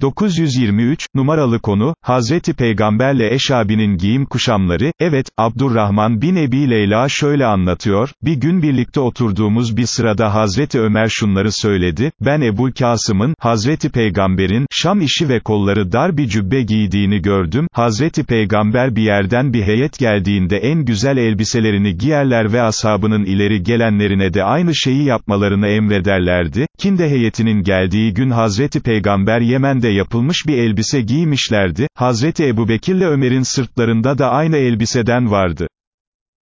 923, numaralı konu, Hazreti Peygamberle Eşabi'nin giyim kuşamları, evet, Abdurrahman bin Ebi Leyla şöyle anlatıyor, bir gün birlikte oturduğumuz bir sırada Hazreti Ömer şunları söyledi, ben Ebu Kasım'ın, Hazreti Peygamber'in, Şam işi ve kolları dar bir cübbe giydiğini gördüm, Hazreti Peygamber bir yerden bir heyet geldiğinde en güzel elbiselerini giyerler ve ashabının ileri gelenlerine de aynı şeyi yapmalarını emrederlerdi, Kinde heyetinin geldiği gün Hazreti Peygamber Yemen'de yapılmış bir elbise giymişlerdi, Hazreti Ebubekirle Ömer'in sırtlarında da aynı elbiseden vardı.